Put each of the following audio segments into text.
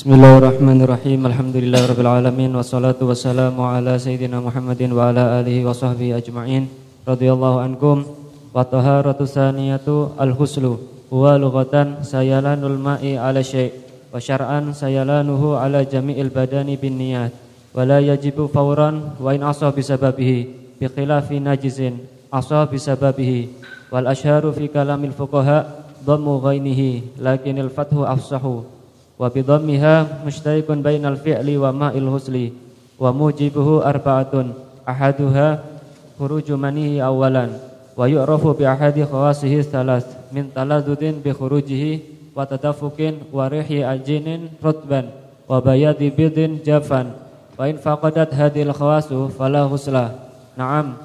Bismillahirrahmanirrahim. Alhamdulillahirabbil wassalatu wassalamu ala sayyidina Muhammadin wa ala alihi wa sahbihi ajma'in. Radhiyallahu ankum. Wa taharatu saniyatu al-huslu. Huwa lughatan sayalanul ma'i ala syai' wa syar'an sayalanuhu ala jami'il badani bin niyat. Wa la yajibu fawran wa in asa bisababihi bi khilafi najizin. Asa bisababihi wal asharu fi kalamil fuqaha dhammu ghainihi. Lakinil fathu afsahu wa bi dhammiha mustarikun bainal fi'li wa ma'il husli wa mujibuhu arba'atun ahaduha khuruju manihi awalan wa yu'rafu bi ahadi khawasihi thalath min taladudin bi khurujihi wa tadafukin wa rihi ajinin rutban wa bayadi bidin jafan wa in faqadat hadhil khawasu fala husla na'am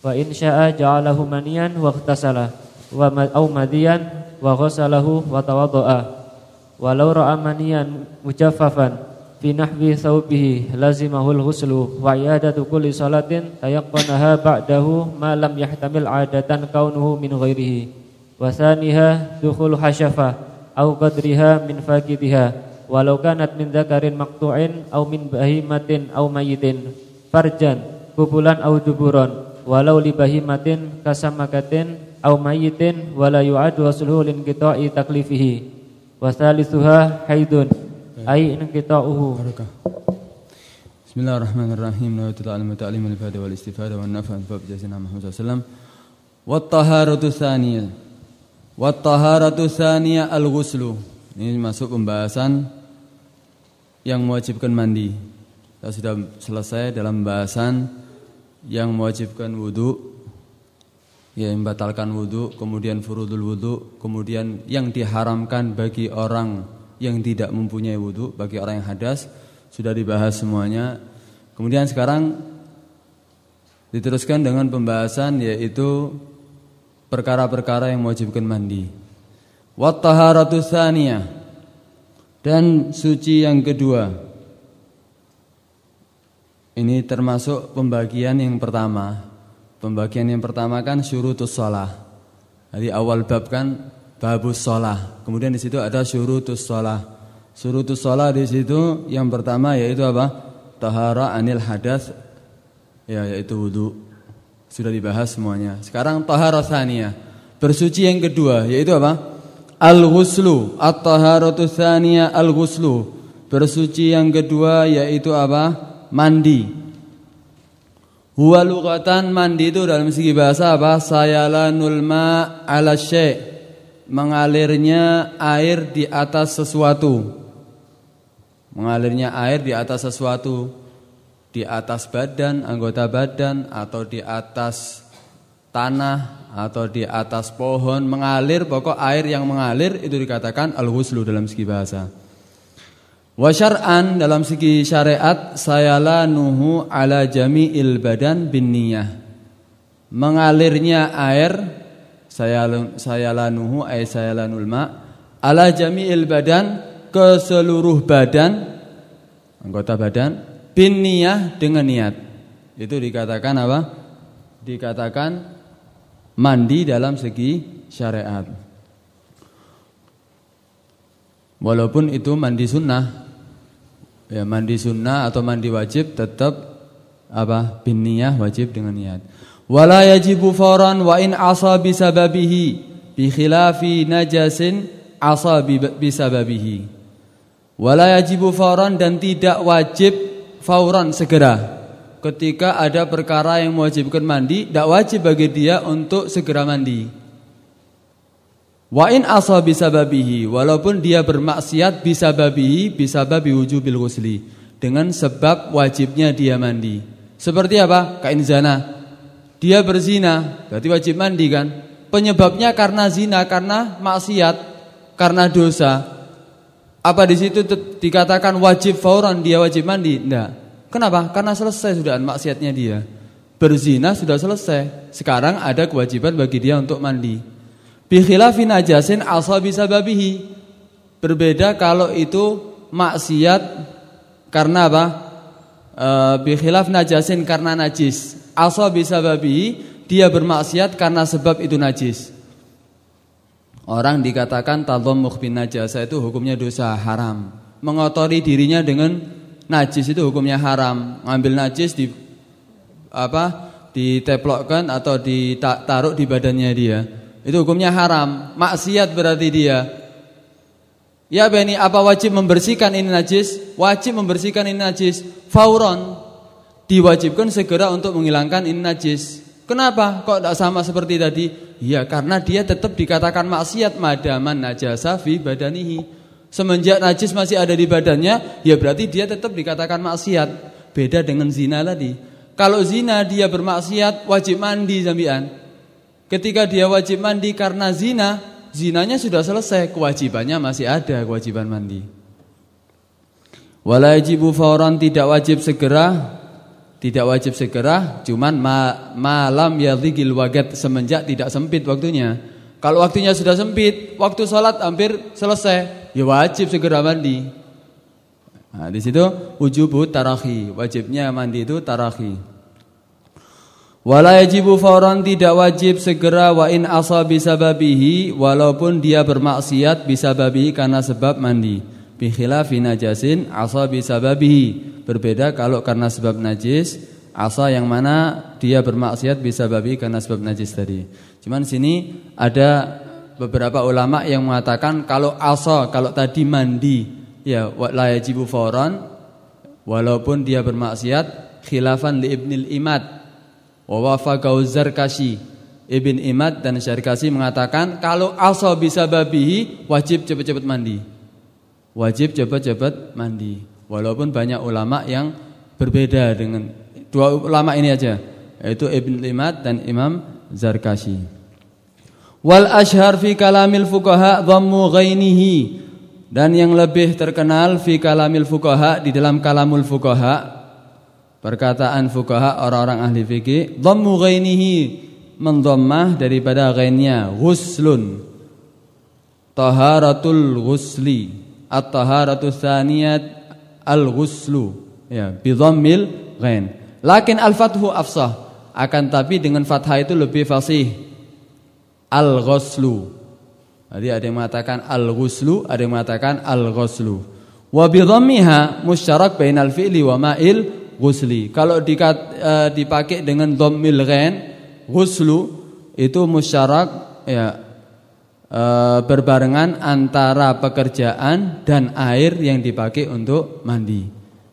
wa in syaa ja'alahu maniyan wa ightasala wa aw madiyan wa ghasalahu wa tawaddaa walau ra'a maniyan mujaffafan fi nahwi thawbihi lazimahul ghuslu wa iadatu kulli salatin tayaqqanaha ba'dahu ma lam yahtamil 'adatan kaunuhu min ghairihi. Wa thaniha dukhul hasyafa au qadriha min faqidiha. Walau kanat min dzakarin maqtu'in au min bahimatin au mayitin farjan kubulan au duburon walau li bahimatin kasamakatin au mayitin wala yu'adu wasluhu lin qita'i taklifihi. Wa thalithuha haidun. Ay inqita'uhu. Barakah Bismillahirrahmanirrahim. Wa ta'ala ta'lim al-fada wal istifada wan nafa bab jazina Muhammad sallallahu wa taharatu tsaniyah wa taharatu tsaniyah al-ghuslu. Ini masuk pembahasan yang mewajibkan mandi. Kita sudah selesai dalam pembahasan yang mewajibkan wudu ya yang membatalkan wudu kemudian furudul wudu kemudian yang diharamkan bagi orang yang tidak mempunyai wudhu bagi orang yang hadas sudah dibahas semuanya. Kemudian sekarang diteruskan dengan pembahasan yaitu perkara-perkara yang mewajibkan mandi. Wat taharatu dan suci yang kedua. Ini termasuk pembagian yang pertama. Pembagian yang pertama kan syurutus shalah. Jadi awal bab kan babus sholah. Kemudian di situ ada syurutus sholah. Syurutus sholah di situ yang pertama yaitu apa? Tahara anil hadas, ya yaitu wudhu. Sudah dibahas semuanya. Sekarang tahara. Bersuci yang kedua yaitu apa? Al-ghuslu. At-taharatu al-ghuslu. Bersuci yang kedua yaitu apa? Mandi. Huwa lughatan mandi itu dalam segi bahasa apa? Sayalanul ma' ala syai' mengalirnya air di atas sesuatu. Mengalirnya air di atas sesuatu, di atas badan, anggota badan atau di atas tanah atau di atas pohon mengalir pokok air yang mengalir itu dikatakan al-ghuslu dalam segi bahasa. Wa syar'an dalam segi syariat sayala nuhu ala jami'il badan bin niyah. Mengalirnya air sayalanuhu ay sayalanul ma ala jami'il badan ke seluruh badan anggota badan bin niyah dengan niat. Itu dikatakan apa? Dikatakan mandi dalam segi syariat. Walaupun itu mandi sunnah Ya mandi sunnah atau mandi wajib tetap apa bin niyah wajib dengan niat. Wala yajibu fawran wa in asa bisababihi bi khilafi najasin asa bisababihi wala yajibu fawran dan tidak wajib fauran segera. Ketika ada perkara yang mewajibkan mandi tidak wajib bagi dia untuk segera mandi wa in asa bisababihi walaupun dia bermaksiat bisababihi bisababi wujubil ghusli dengan sebab wajibnya dia mandi seperti apa kain zana dia berzina, berarti wajib mandi kan? Penyebabnya karena zina, karena maksiat, karena dosa. Apa di situ dikatakan wajib fauran dia wajib mandi? Tidak. Kenapa? Karena selesai sudah maksiatnya dia. Berzina sudah selesai. Sekarang ada kewajiban bagi dia untuk mandi. Bikhilafin najasin asabi sababihi. Berbeda kalau itu maksiat karena apa? E, bikhilaf najasin karena najis asa bisababi dia bermaksiat karena sebab itu najis. Orang dikatakan tadhammukh bin najasa itu hukumnya dosa haram. Mengotori dirinya dengan najis itu hukumnya haram. Ngambil najis di apa? diteplokkan atau ditaruh di badannya dia. Itu hukumnya haram. Maksiat berarti dia. Ya Beni, apa wajib membersihkan ini najis? Wajib membersihkan ini najis. Fauron. Diwajibkan segera untuk menghilangkan ini najis. Kenapa? Kok tidak sama seperti tadi? Ya karena dia tetap dikatakan maksiat madaman najasa fi badanihi. Semenjak najis masih ada di badannya, ya berarti dia tetap dikatakan maksiat. Beda dengan zina tadi. Kalau zina dia bermaksiat wajib mandi zambian. Ketika dia wajib mandi karena zina, zinanya sudah selesai, kewajibannya masih ada kewajiban mandi. Walajibu fauran tidak wajib segera, tidak wajib segera, cuman ma, malam yadhigil wagat semenjak tidak sempit waktunya. Kalau waktunya sudah sempit, waktu sholat hampir selesai, ya wajib segera mandi. Nah, di situ wujubu tarahi, wajibnya mandi itu tarahi. Wala yajibu fauran tidak wajib segera wa in asa bisababihi walaupun dia bermaksiat bisababihi karena sebab mandi. Bi khilafi najasin asa bisababihi. Berbeda kalau karena sebab najis, asa yang mana dia bermaksiat bisababihi karena sebab najis tadi. Cuman sini ada beberapa ulama yang mengatakan kalau asa kalau tadi mandi ya la yajibu fauran walaupun dia bermaksiat khilafan li ibnil imad Wa wafaqau Zarkashi Ibn Imad dan Syarkasi mengatakan kalau asa bisa babihi wajib cepat-cepat mandi. Wajib cepat-cepat mandi. Walaupun banyak ulama yang berbeda dengan dua ulama ini aja, yaitu Ibn Imad dan Imam Zarkashi. Wal ashhar fi kalamil fuqaha dhammu ghainihi dan yang lebih terkenal fi kalamil fuqaha di dalam kalamul fuqaha Perkataan fukaha orang-orang ahli fikih, dhammu ghainihi mendhammah daripada ghainnya ghuslun. Taharatul ghusli, at-taharatu tsaniyat al-ghuslu. Ya, bi dhammil ghain. Lakin al-fathu afsah. Akan tapi dengan fathah itu lebih fasih. Al-ghuslu. Jadi ada yang mengatakan al-ghuslu, ada yang mengatakan al-ghuslu. Wa bi dhammiha musyarak bainal fi'li wa ma'il ghusli. Kalau dikat, e, dipakai dengan dhammil ghain, ghuslu itu musyarak ya e, berbarengan antara pekerjaan dan air yang dipakai untuk mandi.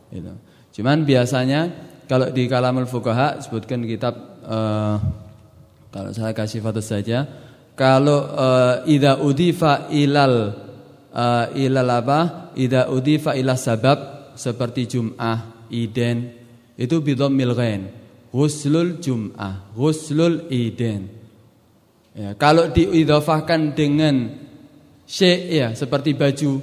Gitu. Cuman biasanya kalau di kalamul fuqaha sebutkan kitab e, kalau saya kasih foto saja, kalau e, idza udifa ilal e, ilal apa? Idza udifa sabab seperti Jum'ah, Iden, itu bidhammil ghain. Ghuslul Jum'ah, ghuslul Idin. Ya, kalau diidhafahkan dengan syai' ya seperti baju.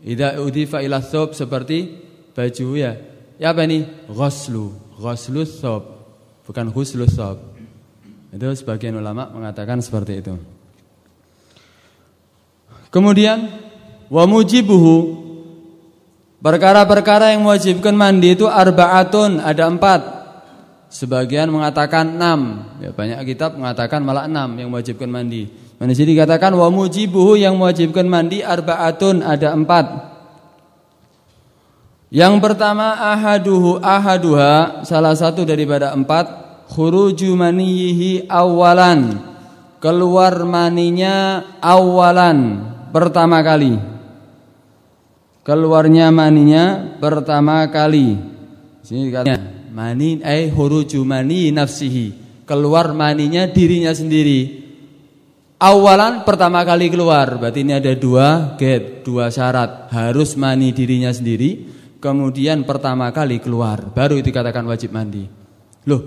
Idza udhifa ila thawb seperti baju ya. Ya apa ini? Ghuslu, ghuslu thawb, bukan ghuslu thawb. Itu sebagian ulama mengatakan seperti itu. Kemudian wa mujibuhu Perkara-perkara yang mewajibkan mandi itu arbaatun ada empat. Sebagian mengatakan enam. Ya, banyak kitab mengatakan malah enam yang mewajibkan mandi. Mana sini dikatakan wa mujibuhu yang mewajibkan mandi arbaatun ada empat. Yang pertama ahaduhu ahaduha salah satu daripada empat khuruju manihi awalan keluar maninya awalan pertama kali keluarnya maninya pertama kali. Sini katanya mani ai huruju mani nafsihi. Keluar maninya dirinya sendiri. Awalan pertama kali keluar, berarti ini ada dua get, dua syarat. Harus mani dirinya sendiri, kemudian pertama kali keluar, baru dikatakan wajib mandi. Loh,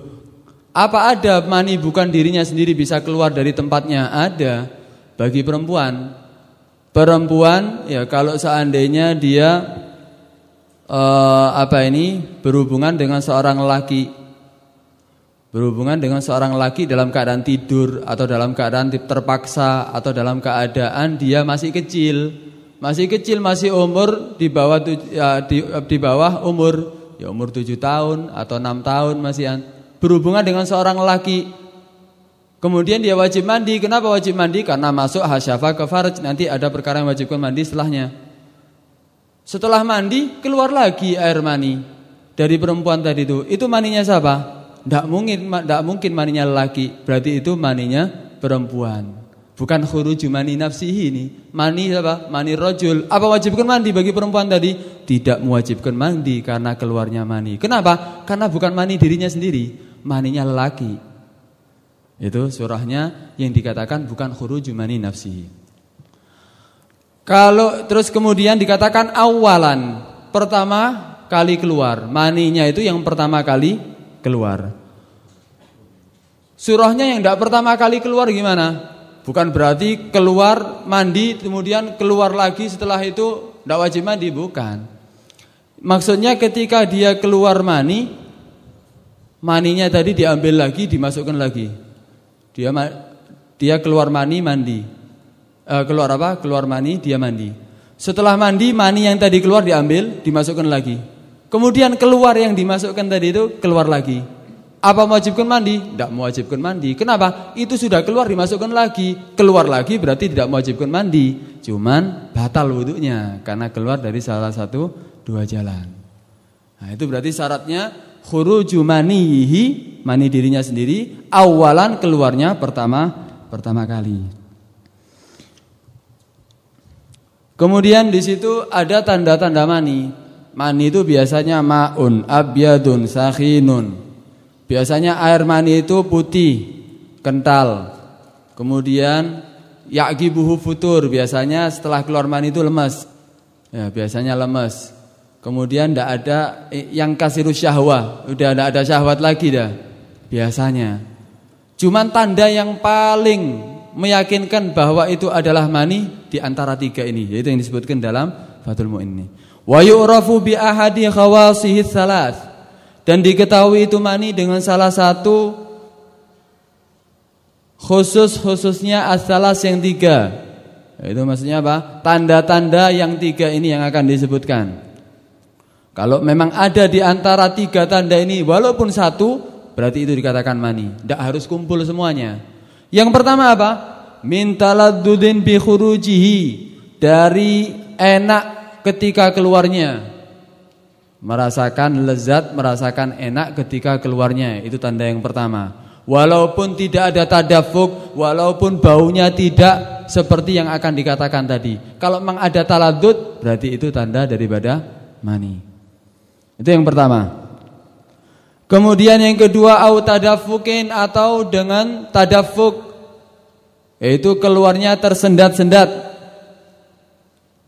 apa ada mani bukan dirinya sendiri bisa keluar dari tempatnya? Ada. Bagi perempuan, Perempuan ya kalau seandainya dia uh, apa ini berhubungan dengan seorang laki berhubungan dengan seorang laki dalam keadaan tidur atau dalam keadaan terpaksa atau dalam keadaan dia masih kecil. Masih kecil masih umur di bawah ya, di, di bawah umur ya umur tujuh tahun atau enam tahun masih berhubungan dengan seorang laki Kemudian dia wajib mandi. Kenapa wajib mandi? Karena masuk hasyafa ke farj. Nanti ada perkara yang wajibkan mandi setelahnya. Setelah mandi keluar lagi air mani dari perempuan tadi itu. Itu maninya siapa? Tidak mungkin, tidak mungkin maninya lelaki. Berarti itu maninya perempuan. Bukan khuruju mani nafsihi ini. Mani apa? Mani rojul. Apa wajibkan mandi bagi perempuan tadi? Tidak mewajibkan mandi karena keluarnya mani. Kenapa? Karena bukan mani dirinya sendiri. Maninya lelaki. Itu surahnya yang dikatakan bukan khuruju mani nafsi. Kalau terus kemudian dikatakan awalan, pertama kali keluar. Maninya itu yang pertama kali keluar. Surahnya yang tidak pertama kali keluar gimana? Bukan berarti keluar mandi kemudian keluar lagi setelah itu tidak wajib mandi, bukan. Maksudnya ketika dia keluar mani, maninya tadi diambil lagi, dimasukkan lagi. Dia dia keluar mani mandi. Uh, keluar apa? Keluar mani, dia mandi. Setelah mandi, mani yang tadi keluar diambil, dimasukkan lagi. Kemudian keluar yang dimasukkan tadi itu keluar lagi. Apa mewajibkan mandi? Tidak mewajibkan mandi. Kenapa? Itu sudah keluar dimasukkan lagi. Keluar lagi berarti tidak mewajibkan mandi. Cuman batal wudhunya karena keluar dari salah satu dua jalan. Nah, itu berarti syaratnya khuruju manihi mani dirinya sendiri awalan keluarnya pertama pertama kali. Kemudian di situ ada tanda-tanda mani. Mani itu biasanya maun, abyadun, sakhinun. Biasanya air mani itu putih, kental. Kemudian yaqibuhu futur, biasanya setelah keluar mani itu lemas. Ya, biasanya lemas. Kemudian tidak ada yang kasih syahwah, udah tidak ada syahwat lagi dah. Biasanya. Cuman tanda yang paling meyakinkan bahwa itu adalah mani di antara tiga ini, yaitu yang disebutkan dalam Fathul Mu'in ini. Wa yu'rafu bi ahadi khawasihi salas. Dan diketahui itu mani dengan salah satu khusus-khususnya as-salas yang tiga. Itu maksudnya apa? Tanda-tanda yang tiga ini yang akan disebutkan. Kalau memang ada di antara tiga tanda ini walaupun satu berarti itu dikatakan mani. Tidak harus kumpul semuanya. Yang pertama apa? Mintaladdudin bi khurujihi dari enak ketika keluarnya. Merasakan lezat, merasakan enak ketika keluarnya. Itu tanda yang pertama. Walaupun tidak ada tadafuk, walaupun baunya tidak seperti yang akan dikatakan tadi. Kalau memang ada taladud, berarti itu tanda daripada mani. Itu yang pertama. Kemudian yang kedua au tadafukin atau dengan tadafuk yaitu keluarnya tersendat-sendat.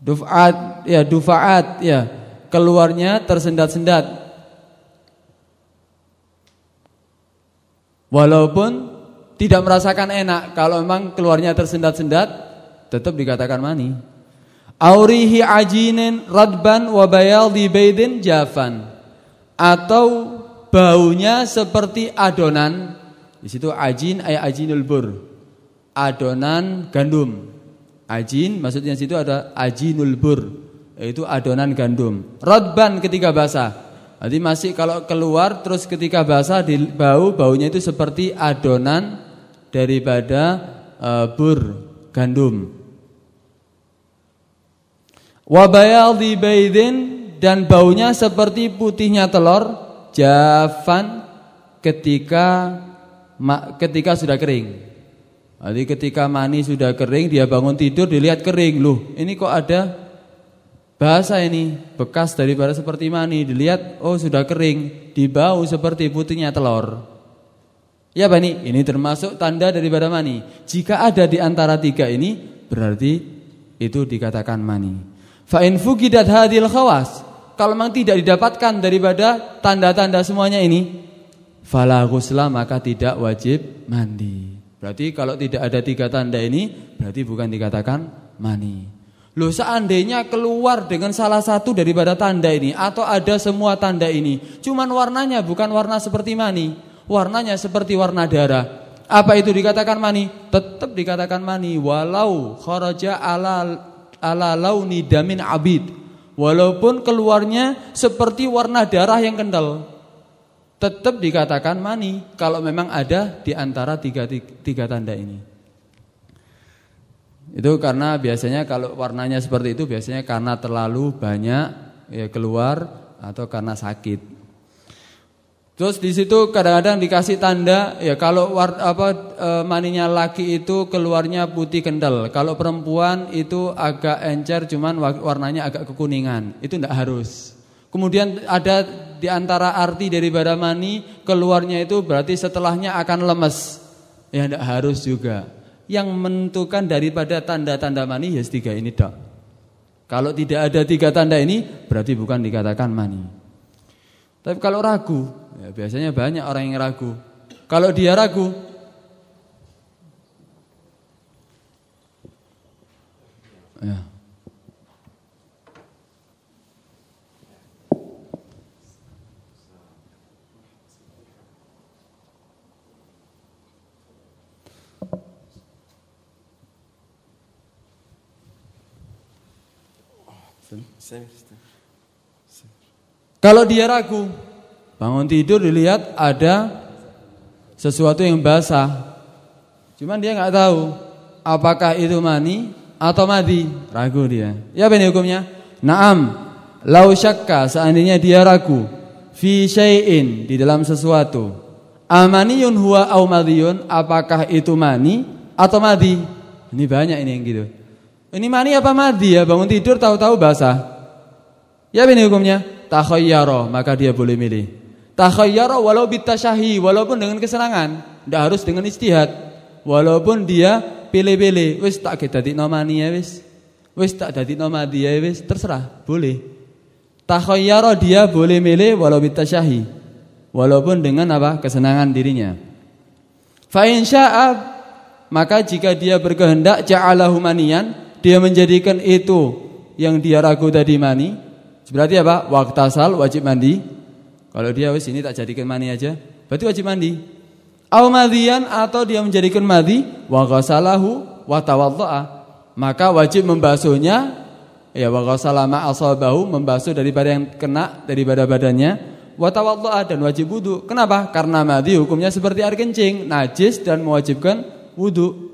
Dufaat ya dufaat ya keluarnya tersendat-sendat. Walaupun tidak merasakan enak kalau memang keluarnya tersendat-sendat tetap dikatakan mani. Aurihi ajinin radban wa bayaldi baydin jafan. Atau baunya seperti adonan. Di situ ajin ay ajinul bur. Adonan gandum. Ajin maksudnya di situ ada ajinul bur yaitu adonan gandum. Radban ketika basah. Jadi masih kalau keluar terus ketika basah di bau baunya itu seperti adonan daripada uh, bur gandum Wabayaldi baydin dan baunya seperti putihnya telur jafan ketika ketika sudah kering. Jadi ketika mani sudah kering dia bangun tidur dilihat kering loh. Ini kok ada bahasa ini bekas daripada seperti mani dilihat oh sudah kering dibau seperti putihnya telur. Ya Bani, ini termasuk tanda daripada mani. Jika ada di antara tiga ini berarti itu dikatakan mani. Fa in hadil khawas, kalau memang tidak didapatkan daripada tanda-tanda semuanya ini, fala ghusla maka tidak wajib mandi. Berarti kalau tidak ada tiga tanda ini, berarti bukan dikatakan mani. Loh seandainya keluar dengan salah satu daripada tanda ini atau ada semua tanda ini, cuman warnanya bukan warna seperti mani, warnanya seperti warna darah. Apa itu dikatakan mani? Tetap dikatakan mani walau kharaja ala ala launi damin abid walaupun keluarnya seperti warna darah yang kental tetap dikatakan mani kalau memang ada di antara tiga, tiga, tiga tanda ini. Itu karena biasanya kalau warnanya seperti itu biasanya karena terlalu banyak ya keluar atau karena sakit. Terus di situ kadang-kadang dikasih tanda ya kalau war, apa e, maninya laki itu keluarnya putih kental, kalau perempuan itu agak encer cuman warnanya agak kekuningan. Itu tidak harus. Kemudian ada di antara arti dari mani keluarnya itu berarti setelahnya akan lemes. Ya tidak harus juga. Yang menentukan daripada tanda-tanda mani ya tiga ini dok. Kalau tidak ada tiga tanda ini berarti bukan dikatakan mani. Tapi kalau ragu, ya biasanya banyak orang yang ragu. Kalau dia ragu, ya. Kalau dia ragu, bangun tidur dilihat ada sesuatu yang basah. Cuman dia nggak tahu apakah itu mani atau madi. Ragu dia. Ya apa hukumnya? Naam. Lau syakka seandainya dia ragu fi syai'in di dalam sesuatu. Amaniyun huwa au madiyun apakah itu mani atau madi? Ini banyak ini yang gitu. Ini mani apa madi ya? Bangun tidur tahu-tahu basah. Ya ini hukumnya? Takhayyara, maka dia boleh milih. Takhayyara walau bitasyahi, walaupun dengan kesenangan, tidak harus dengan istihad. Walaupun dia pilih-pilih, wis tak dadi nomani ya wis. Wis tak dadi nomadi ya wis, terserah, boleh. Takhayyara dia boleh milih walau bitasyahi. Walaupun dengan apa? kesenangan dirinya. Fa maka jika dia berkehendak ja'alahu maniyan, dia menjadikan itu yang dia ragu tadi mani, Berarti apa? Waktasal wajib mandi. Kalau dia wis ini tak jadikan mani aja, berarti wajib mandi. Au madian atau dia menjadikan madi wa ghasalahu wa tawaddaa, maka wajib membasuhnya ya wa ghasala ma asabahu membasuh daripada yang kena daripada badannya wa tawaddaa dan wajib wudu. Kenapa? Karena madi hukumnya seperti air kencing, najis dan mewajibkan wudu.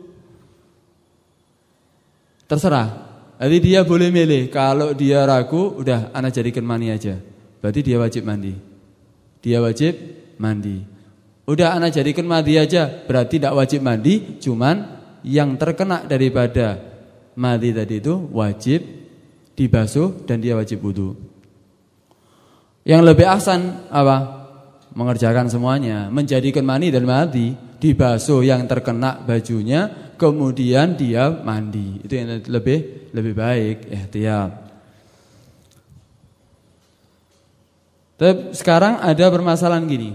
Terserah jadi dia boleh milih. Kalau dia ragu, udah anak jadikan mani aja. Berarti dia wajib mandi. Dia wajib mandi. Udah anak jadikan mandi aja, berarti tidak wajib mandi. Cuman yang terkena daripada mandi tadi itu wajib dibasuh dan dia wajib wudhu. Yang lebih ahsan apa? Mengerjakan semuanya, menjadikan mani dan mandi, dibasuh yang terkena bajunya, kemudian dia mandi. Itu yang lebih lebih baik ihtiyat. Tapi sekarang ada permasalahan gini.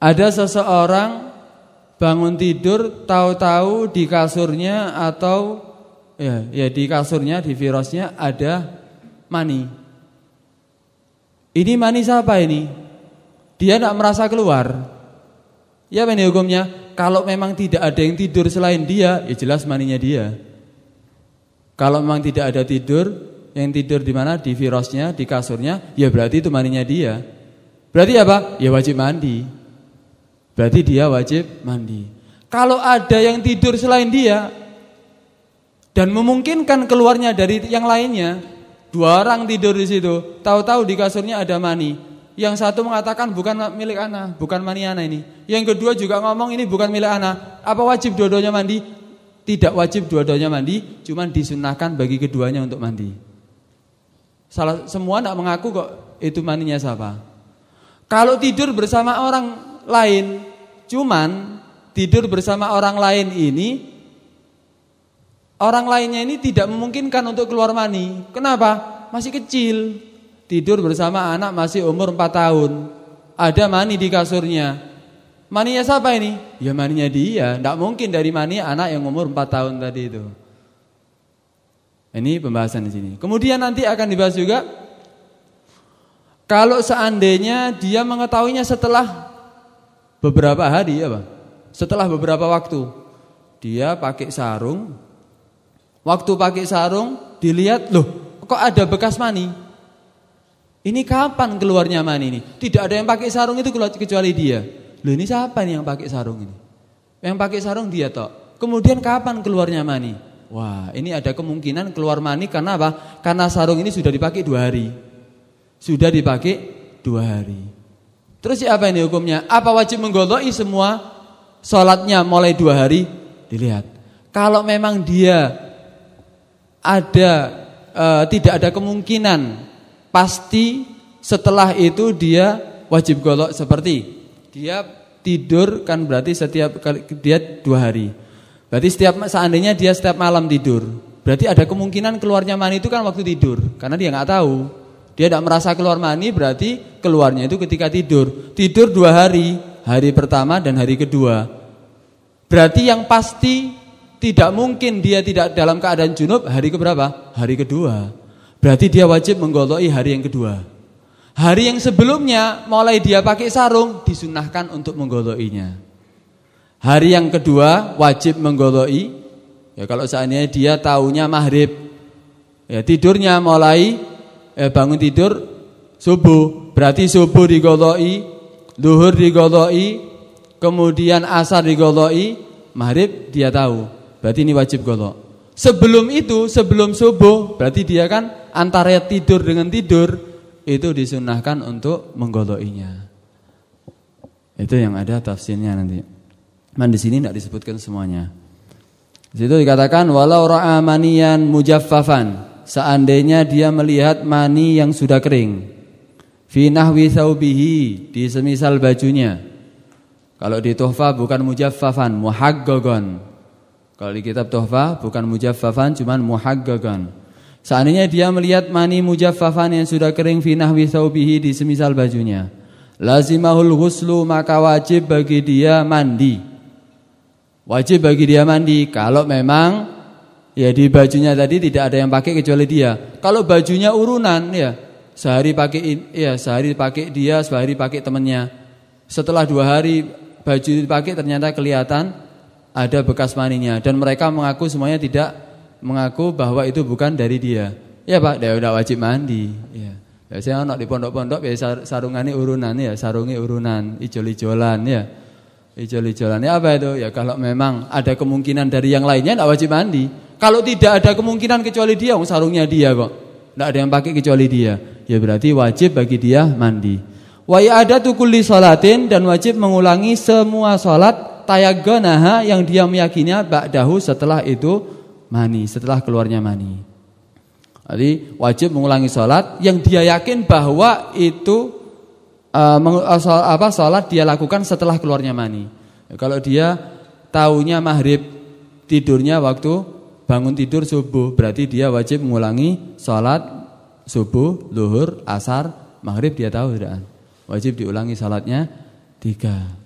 Ada seseorang bangun tidur tahu-tahu di kasurnya atau ya ya di kasurnya di virusnya ada mani. Ini mani siapa ini? Dia tidak merasa keluar. Ya ini hukumnya? Kalau memang tidak ada yang tidur selain dia, ya jelas maninya dia. Kalau memang tidak ada tidur, yang tidur di mana? Di virusnya, di kasurnya, ya berarti itu maninya dia. Berarti apa? Ya wajib mandi. Berarti dia wajib mandi. Kalau ada yang tidur selain dia dan memungkinkan keluarnya dari yang lainnya, dua orang tidur di situ, tahu-tahu di kasurnya ada mani. Yang satu mengatakan bukan milik anak, bukan mani anak ini. Yang kedua juga ngomong ini bukan milik anak. Apa wajib dua-duanya mandi? Tidak wajib dua-duanya mandi, cuman disunahkan bagi keduanya untuk mandi. Salah semua tidak mengaku kok itu mandinya siapa. Kalau tidur bersama orang lain, cuman tidur bersama orang lain ini orang lainnya ini tidak memungkinkan untuk keluar mani. Kenapa? Masih kecil. Tidur bersama anak masih umur 4 tahun. Ada mani di kasurnya. Maninya siapa ini? Ya maninya dia. Tidak mungkin dari mani anak yang umur 4 tahun tadi itu. Ini pembahasan di sini. Kemudian nanti akan dibahas juga kalau seandainya dia mengetahuinya setelah beberapa hari apa? Setelah beberapa waktu. Dia pakai sarung. Waktu pakai sarung dilihat loh, kok ada bekas mani? Ini kapan keluarnya mani ini? Tidak ada yang pakai sarung itu kecuali dia. Loh ini siapa nih yang pakai sarung ini? Yang pakai sarung dia toh. Kemudian kapan keluarnya mani? Wah ini ada kemungkinan keluar mani karena apa? Karena sarung ini sudah dipakai dua hari. Sudah dipakai dua hari. Terus apa ini hukumnya? Apa wajib menggoloi semua sholatnya mulai dua hari? Dilihat. Kalau memang dia ada e, tidak ada kemungkinan pasti setelah itu dia wajib golok seperti dia tidur kan berarti setiap kali dia dua hari. Berarti setiap seandainya dia setiap malam tidur, berarti ada kemungkinan keluarnya mani itu kan waktu tidur karena dia nggak tahu. Dia tidak merasa keluar mani berarti keluarnya itu ketika tidur. Tidur dua hari, hari pertama dan hari kedua. Berarti yang pasti tidak mungkin dia tidak dalam keadaan junub hari keberapa? Hari kedua. Berarti dia wajib menggoloi hari yang kedua. Hari yang sebelumnya mulai dia pakai sarung disunahkan untuk menggoloinya. Hari yang kedua wajib menggoloi. Ya kalau seandainya dia tahunya maghrib, ya tidurnya mulai eh, bangun tidur subuh. Berarti subuh digoloi, duhur digoloi, kemudian asar digoloi, maghrib dia tahu. Berarti ini wajib golok. Sebelum itu, sebelum subuh, berarti dia kan antara tidur dengan tidur itu disunahkan untuk menggoloinya. Itu yang ada tafsirnya nanti. Man di sini tidak disebutkan semuanya. Di situ dikatakan walau ra'a maniyan mujaffafan, seandainya dia melihat mani yang sudah kering. Fi nahwi thawbihi, di semisal bajunya. Kalau di tuhfa bukan mujaffafan, muhaggagan. Kalau di kitab tuhfa bukan mujaffafan cuman muhaggagan. Seandainya dia melihat mani mujaffafan yang sudah kering finah wisaubihi di semisal bajunya. Lazimahul ghuslu maka wajib bagi dia mandi. Wajib bagi dia mandi kalau memang ya di bajunya tadi tidak ada yang pakai kecuali dia. Kalau bajunya urunan ya sehari pakai ya sehari pakai dia, sehari pakai temannya. Setelah dua hari baju dipakai ternyata kelihatan ada bekas maninya dan mereka mengaku semuanya tidak mengaku bahwa itu bukan dari dia. Ya Pak, dia udah wajib mandi. Ya. Biasanya anak di pondok-pondok biasa sarungannya urunan ya, sarungnya urunan, ijol-ijolan ya. Ijol-ijolan ya apa itu? Ya kalau memang ada kemungkinan dari yang lainnya tidak wajib mandi. Kalau tidak ada kemungkinan kecuali dia, sarungnya dia kok. Tidak ada yang pakai kecuali dia. Ya berarti wajib bagi dia mandi. Wa ada kulli salatin dan wajib mengulangi semua salat tayagganaha yang dia meyakini ba'dahu setelah itu mani, setelah keluarnya mani. Jadi wajib mengulangi sholat yang dia yakin bahwa itu uh, apa sholat dia lakukan setelah keluarnya mani. Kalau dia tahunya maghrib tidurnya waktu bangun tidur subuh berarti dia wajib mengulangi sholat subuh, luhur, asar, maghrib dia tahu tidak? Wajib diulangi sholatnya tiga.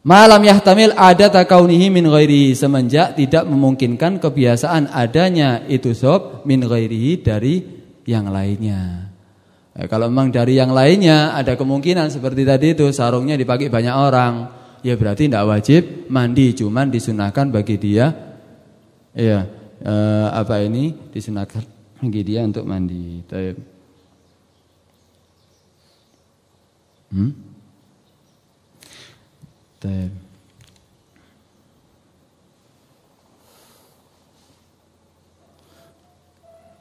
Malam yahtamil ada takaunihi min ghairihi semenjak tidak memungkinkan kebiasaan adanya itu sob min ghairihi dari yang lainnya. Eh, kalau memang dari yang lainnya ada kemungkinan seperti tadi itu sarungnya dipakai banyak orang, ya berarti tidak wajib mandi, cuman disunahkan bagi dia ya eh, apa ini disunahkan bagi dia untuk mandi. Hmm?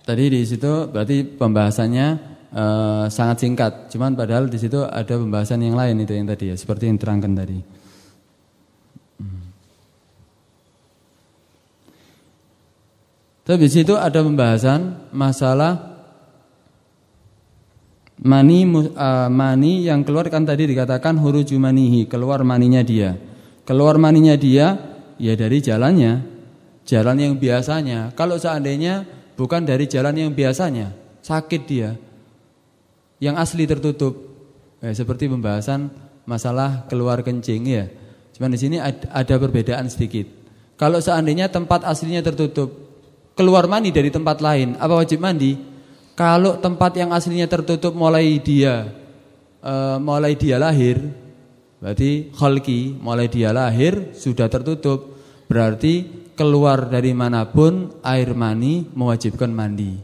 Tadi di situ berarti pembahasannya e, sangat singkat. Cuman padahal di situ ada pembahasan yang lain itu yang tadi ya, seperti yang terangkan tadi. Hmm. Tapi di situ ada pembahasan masalah Mani uh, mani yang keluar kan tadi dikatakan huruju manihi, keluar maninya dia. Keluar maninya dia ya dari jalannya, jalan yang biasanya. Kalau seandainya bukan dari jalan yang biasanya, sakit dia. Yang asli tertutup. Eh, seperti pembahasan masalah keluar kencing ya. Cuman di sini ada perbedaan sedikit. Kalau seandainya tempat aslinya tertutup, keluar mani dari tempat lain, apa wajib mandi? Kalau tempat yang aslinya tertutup mulai dia e, mulai dia lahir, berarti khalqi mulai dia lahir sudah tertutup. Berarti keluar dari mana pun air mani mewajibkan mandi.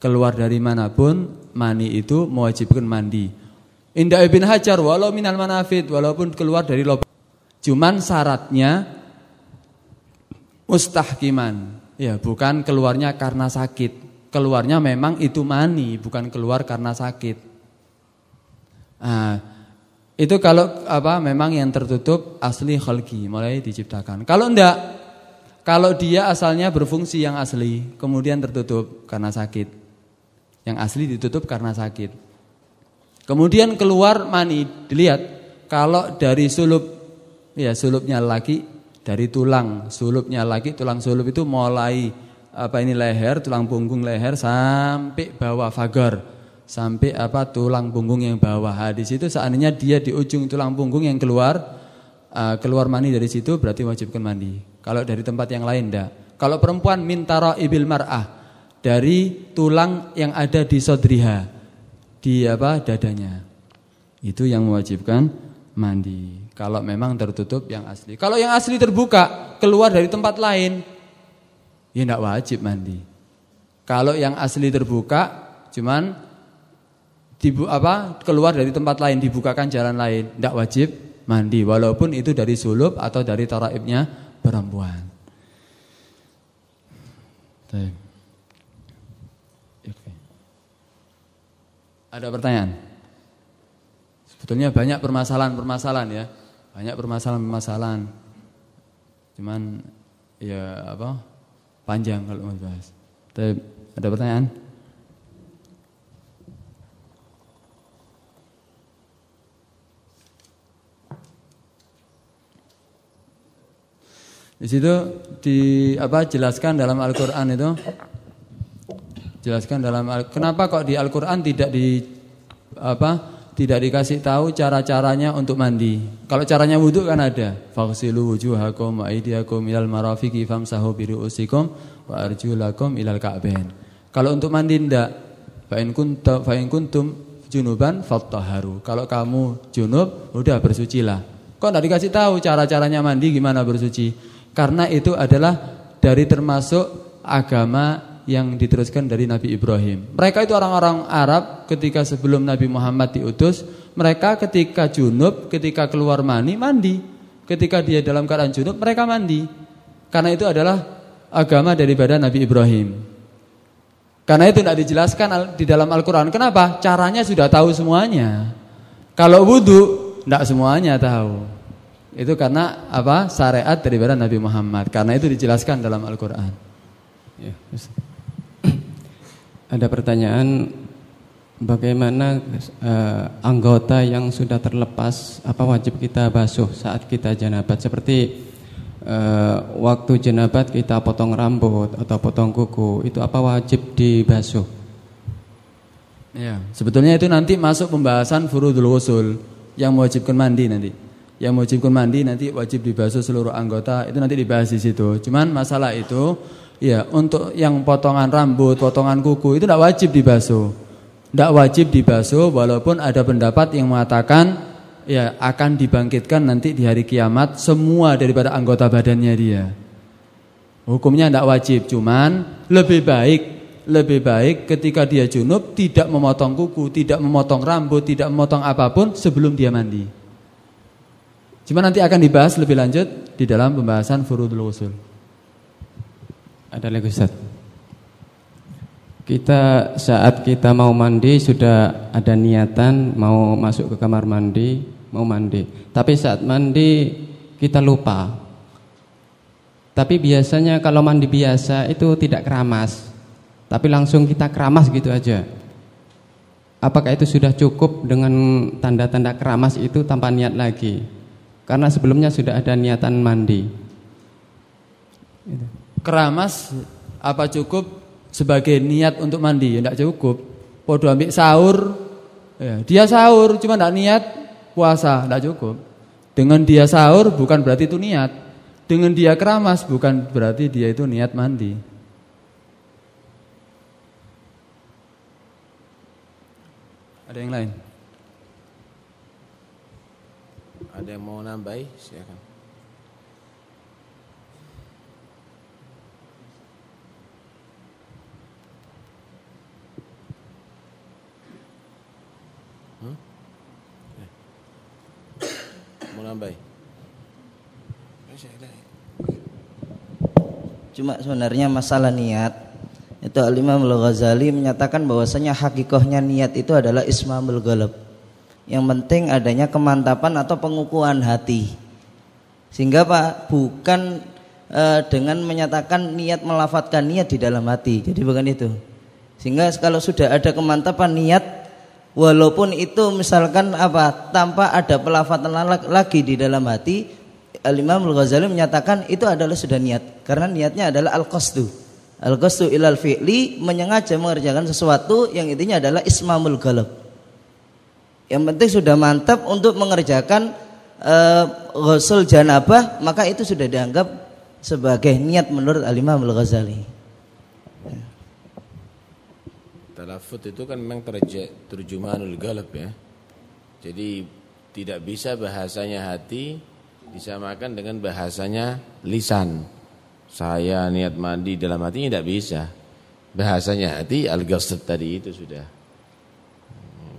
Keluar dari mana pun mani itu mewajibkan mandi. Indah ibn Hajar walau minal manafid walaupun keluar dari lubang. Cuman syaratnya mustahkiman. Ya, bukan keluarnya karena sakit. Keluarnya memang itu mani, bukan keluar karena sakit. Nah, itu kalau apa memang yang tertutup asli khalqi, mulai diciptakan. Kalau enggak, kalau dia asalnya berfungsi yang asli, kemudian tertutup karena sakit. Yang asli ditutup karena sakit. Kemudian keluar mani, dilihat kalau dari sulup ya sulupnya lagi dari tulang, sulupnya lagi tulang sulup itu mulai apa ini leher, tulang punggung leher sampai bawah fagar, sampai apa tulang punggung yang bawah. Nah, di situ seandainya dia di ujung tulang punggung yang keluar uh, keluar mani dari situ berarti wajibkan mandi. Kalau dari tempat yang lain enggak. Kalau perempuan mintara ibil mar'ah dari tulang yang ada di sodriha di apa dadanya. Itu yang mewajibkan mandi. Kalau memang tertutup yang asli. Kalau yang asli terbuka, keluar dari tempat lain, ya tidak wajib mandi. Kalau yang asli terbuka, cuman dibu apa keluar dari tempat lain, dibukakan jalan lain, tidak wajib mandi. Walaupun itu dari sulub atau dari taraibnya perempuan. Baik. Ada pertanyaan? Sebetulnya banyak permasalahan-permasalahan ya. Banyak permasalahan-permasalahan. Cuman ya apa? Panjang kalau mau bahas. Ada pertanyaan? Di situ di apa jelaskan dalam Al-Qur'an itu Jelaskan dalam Al Kenapa kok di Al-Qur'an tidak di apa? Tidak dikasih tahu cara-caranya untuk mandi. Kalau caranya wudhu kan ada. Faghsilu wujuhakum wa aydiyakum ilal marafiqi famsahu bi ru'usikum wa arjulakum ilal ka'bain. Kalau untuk mandi ndak. Fa in kuntum fa in kuntum junuban fattaharu. Kalau kamu junub, udah bersucilah. Kok enggak dikasih tahu cara-caranya mandi gimana bersuci? Karena itu adalah dari termasuk agama yang diteruskan dari Nabi Ibrahim. Mereka itu orang-orang Arab ketika sebelum Nabi Muhammad diutus, mereka ketika junub, ketika keluar mani, mandi. Ketika dia dalam keadaan junub, mereka mandi. Karena itu adalah agama daripada Nabi Ibrahim. Karena itu tidak dijelaskan di dalam Al-Quran. Kenapa? Caranya sudah tahu semuanya. Kalau wudhu, tidak semuanya tahu. Itu karena apa? Syariat daripada Nabi Muhammad. Karena itu dijelaskan dalam Al-Quran. Ya, ada pertanyaan bagaimana uh, anggota yang sudah terlepas apa wajib kita basuh saat kita janabat seperti uh, waktu janabat kita potong rambut atau potong kuku itu apa wajib dibasuh? Ya, sebetulnya itu nanti masuk pembahasan furudul wusul yang mewajibkan mandi nanti. Yang mewajibkan mandi nanti wajib dibasuh seluruh anggota itu nanti dibahas di situ. Cuman masalah itu Ya, untuk yang potongan rambut, potongan kuku itu tidak wajib dibasuh. Tidak wajib dibasuh walaupun ada pendapat yang mengatakan ya akan dibangkitkan nanti di hari kiamat semua daripada anggota badannya dia. Hukumnya tidak wajib, cuman lebih baik lebih baik ketika dia junub tidak memotong kuku, tidak memotong rambut, tidak memotong apa pun sebelum dia mandi. Cuma nanti akan dibahas lebih lanjut di dalam pembahasan furudul usul. Ada lagi Ustaz. Kita saat kita mau mandi sudah ada niatan mau masuk ke kamar mandi, mau mandi. Tapi saat mandi kita lupa. Tapi biasanya kalau mandi biasa itu tidak keramas. Tapi langsung kita keramas gitu aja. Apakah itu sudah cukup dengan tanda-tanda keramas itu tanpa niat lagi? Karena sebelumnya sudah ada niatan mandi. Itu keramas apa cukup sebagai niat untuk mandi? Ya tidak cukup. Podo ambil sahur, ya, dia sahur cuma tidak niat puasa, tidak cukup. Dengan dia sahur bukan berarti itu niat. Dengan dia keramas bukan berarti dia itu niat mandi. Ada yang lain? Ada yang mau nambahi? Silakan. Mau nambahin? Cuma sebenarnya masalah niat itu Al-Imam Al-Ghazali menyatakan bahwasanya hakikohnya niat itu adalah ismamul ghalab. Yang penting adanya kemantapan atau pengukuhan hati. Sehingga Pak bukan e, dengan menyatakan niat melafatkan niat di dalam hati. Jadi bukan itu. Sehingga kalau sudah ada kemantapan niat walaupun itu misalkan apa tanpa ada pelafatan lagi di dalam hati Al-Imam Al-Ghazali menyatakan itu adalah sudah niat karena niatnya adalah al-qasdu Al-qasdu ilal fi'li menyengaja mengerjakan sesuatu yang intinya adalah ismamul galab. Yang penting sudah mantap untuk mengerjakan uh, janabah, maka itu sudah dianggap sebagai niat menurut Al-Imam Al-Ghazali. Talafut itu kan memang terjemahanul galab ya. Jadi tidak bisa bahasanya hati disamakan dengan bahasanya lisan saya niat mandi dalam hatinya tidak bisa. Bahasanya hati al tadi itu sudah.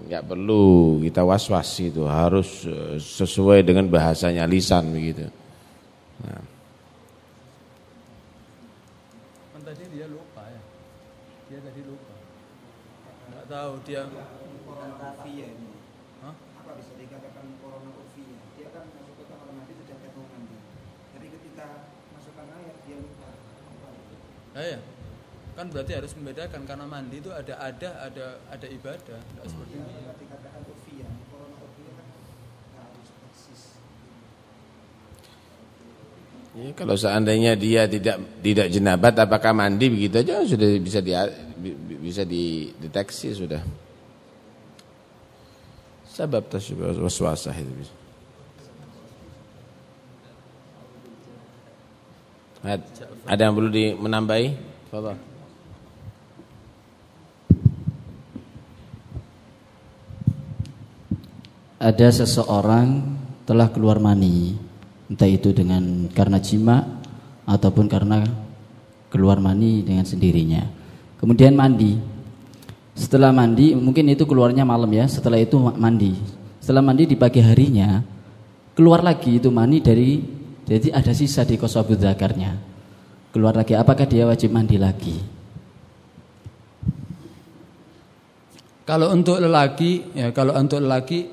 Enggak perlu kita was-was itu, harus eh, sesuai dengan bahasanya lisan begitu. Nah. Kan tadi dia lupa ya. Dia tadi lupa. Enggak tahu dia Eh, ya. Kan berarti harus membedakan karena mandi itu ada ada ada ada ibadah, enggak seperti ini. Ya, kalau seandainya dia tidak tidak jenabat apakah mandi begitu aja sudah bisa di bisa dideteksi sudah. Sebab tasyubah waswasah itu bisa. Ada yang perlu di menambahi? Bapak. Ada seseorang telah keluar mani, entah itu dengan karena jima ataupun karena keluar mani dengan sendirinya. Kemudian mandi. Setelah mandi, mungkin itu keluarnya malam ya. Setelah itu mandi. Setelah mandi di pagi harinya, keluar lagi itu mani dari jadi ada sisa di kosobu zakarnya. Keluar lagi, apakah dia wajib mandi lagi? Kalau untuk lelaki, ya kalau untuk lelaki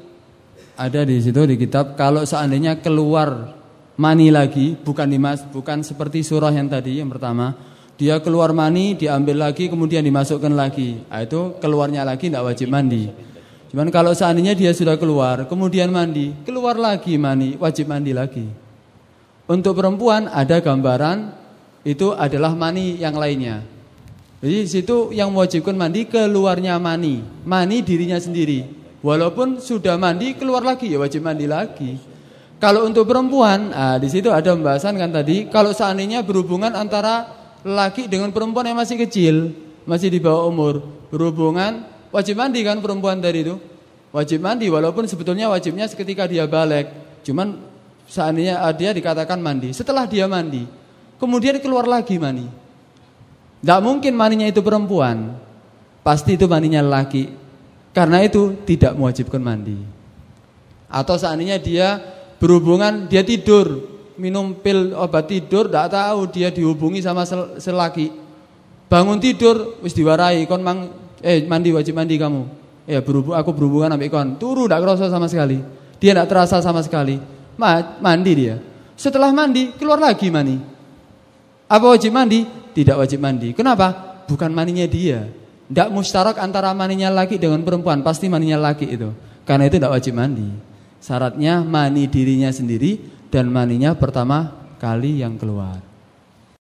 ada di situ di kitab. Kalau seandainya keluar mani lagi, bukan dimas, bukan seperti surah yang tadi yang pertama, dia keluar mani, diambil lagi, kemudian dimasukkan lagi. Nah, itu keluarnya lagi tidak wajib mandi. Cuman kalau seandainya dia sudah keluar, kemudian mandi, keluar lagi mani, wajib mandi lagi. Untuk perempuan ada gambaran itu adalah mani yang lainnya. Jadi situ yang mewajibkan mandi keluarnya mani, mani dirinya sendiri. Walaupun sudah mandi keluar lagi ya wajib mandi lagi. Kalau untuk perempuan, nah, di situ ada pembahasan kan tadi, kalau seandainya berhubungan antara laki dengan perempuan yang masih kecil, masih di bawah umur, berhubungan wajib mandi kan perempuan dari itu. Wajib mandi walaupun sebetulnya wajibnya ketika dia balik. Cuman Seandainya dia dikatakan mandi, setelah dia mandi, kemudian keluar lagi mani. Tidak mungkin maninya itu perempuan, pasti itu maninya laki. Karena itu tidak mewajibkan mandi. Atau seandainya dia berhubungan, dia tidur, minum pil obat tidur, tidak tahu dia dihubungi sama sel selaki. Bangun tidur, wis diwarai, kon mang, eh mandi wajib mandi kamu. Ya berhubung, aku berhubungan sama kon, turu tidak kerasa sama sekali. Dia tidak terasa sama sekali mandi dia. Setelah mandi, keluar lagi mani. Apa wajib mandi? Tidak wajib mandi. Kenapa? Bukan maninya dia. Tidak mustarak antara maninya laki dengan perempuan. Pasti maninya laki itu. Karena itu tidak wajib mandi. Syaratnya mani dirinya sendiri dan maninya pertama kali yang keluar.